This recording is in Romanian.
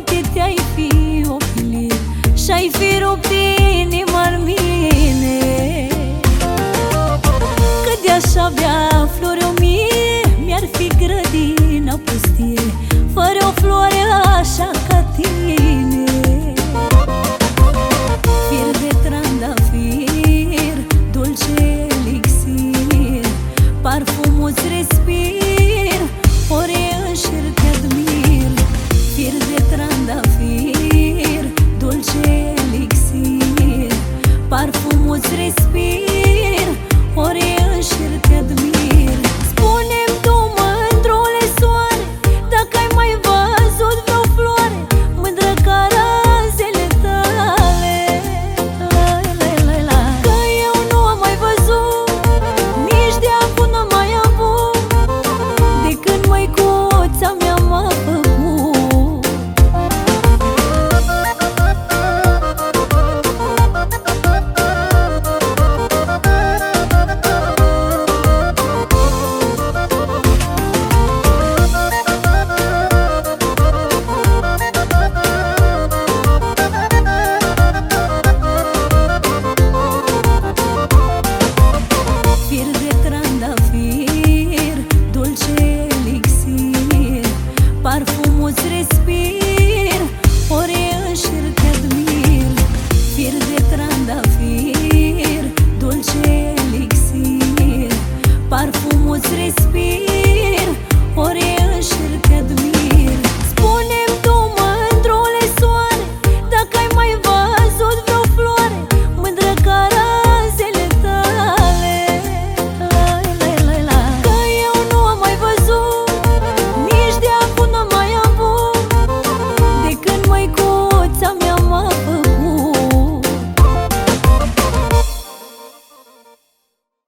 poate te-ai fi oplit Și-ai fi rupt inima-n mie îți respir Ori